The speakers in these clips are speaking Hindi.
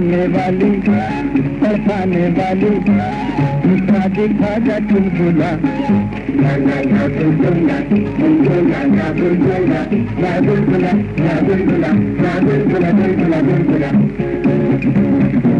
जाने वाली। तड़पाने वाली दिखा दिखा जा चुलबुला La la la bulbula, bulbula la bulbula, la bulbula, la bulbula, la bulbula, bulbula, bulbula. बुलाते धरती पे जाते बुलबुला ला ला ला बुलबुला बुलबुला ला बुलबुला ला बुलबुला ला बुलबुला ला बुलबुला बुलबुला बुलबुला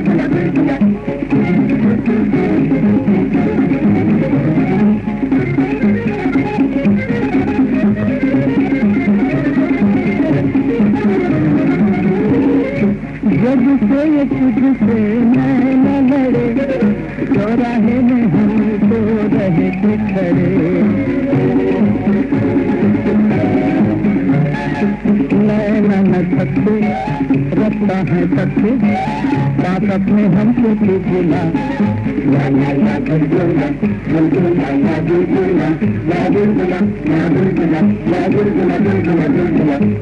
जब से मैं लड़े चौराहे में हम तो रहे खड़े रखता है सबसे ताकत में हमको तू बुला बुलबुला बुलबुला